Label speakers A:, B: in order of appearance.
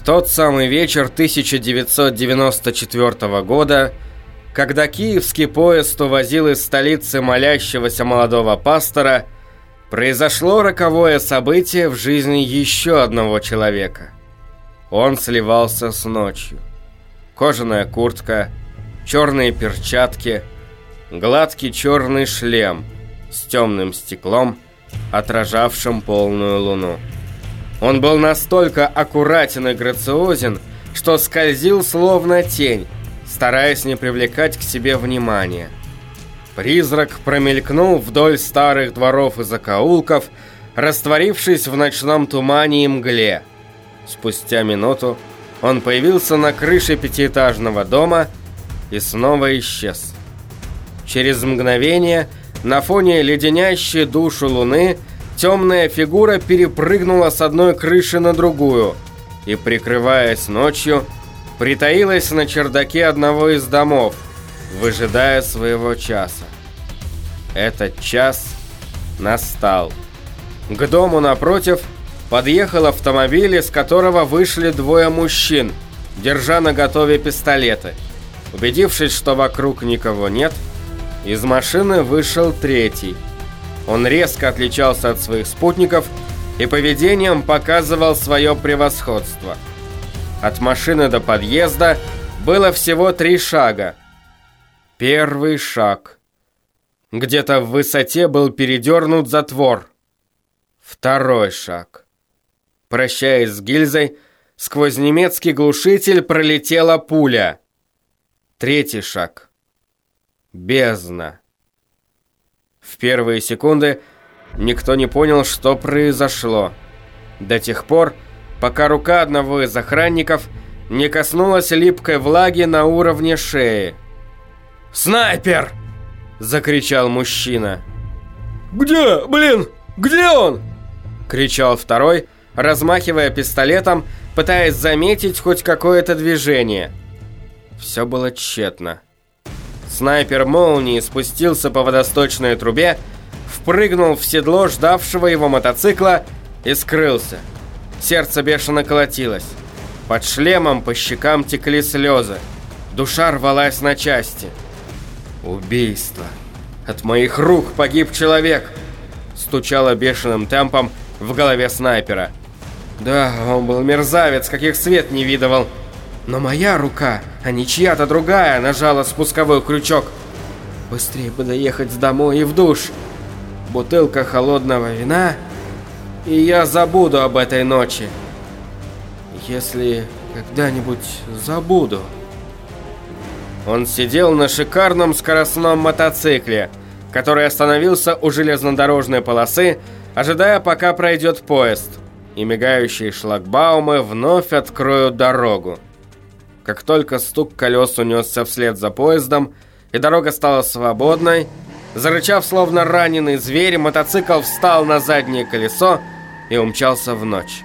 A: В тот самый вечер 1994 года, когда киевский поезд увозил из столицы молящегося молодого пастора, произошло роковое событие в жизни еще одного человека. Он сливался с ночью. Кожаная куртка, черные перчатки, гладкий черный шлем с темным стеклом, отражавшим полную луну. Он был настолько аккуратен и грациозен, что скользил словно тень, стараясь не привлекать к себе внимания. Призрак промелькнул вдоль старых дворов и закоулков, растворившись в ночном тумане и мгле. Спустя минуту он появился на крыше пятиэтажного дома и снова исчез. Через мгновение на фоне леденящей душу луны темная фигура перепрыгнула с одной крыши на другую и, прикрываясь ночью, притаилась на чердаке одного из домов, выжидая своего часа. Этот час настал. К дому напротив подъехал автомобиль, из которого вышли двое мужчин, держа на готове пистолеты. Убедившись, что вокруг никого нет, из машины вышел третий – он резко отличался от своих спутников и поведением показывал свое превосходство. От машины до подъезда было всего три шага. Первый шаг. Где-то в высоте был передернут затвор. Второй шаг. Прощаясь с гильзой, сквозь немецкий глушитель пролетела пуля. Третий шаг. Бездна. В первые секунды никто не понял, что произошло. До тех пор, пока рука одного из охранников не коснулась липкой влаги на уровне шеи. «Снайпер!» – закричал мужчина.
B: «Где, блин, где он?»
A: – кричал второй, размахивая пистолетом, пытаясь заметить хоть какое-то движение. Все было тщетно. Снайпер молнии спустился по водосточной трубе, впрыгнул в седло ждавшего его мотоцикла и скрылся. Сердце бешено колотилось. Под шлемом по щекам текли слезы. Душа рвалась на части. «Убийство! От моих рук погиб человек!» Стучало бешеным темпом в голове снайпера. «Да, он был мерзавец, каких свет не видывал!» Но моя рука, а не чья-то другая, нажала спусковой крючок. Быстрее бы доехать домой и в душ. Бутылка холодного вина, и я забуду об этой ночи. Если когда-нибудь забуду. Он сидел на шикарном скоростном мотоцикле, который остановился у железнодорожной полосы, ожидая, пока пройдет поезд, и мигающие шлагбаумы вновь откроют дорогу. Как только стук колес унесся вслед за поездом, и дорога стала свободной, зарычав словно раненый зверь, мотоцикл встал на заднее колесо и умчался в ночь.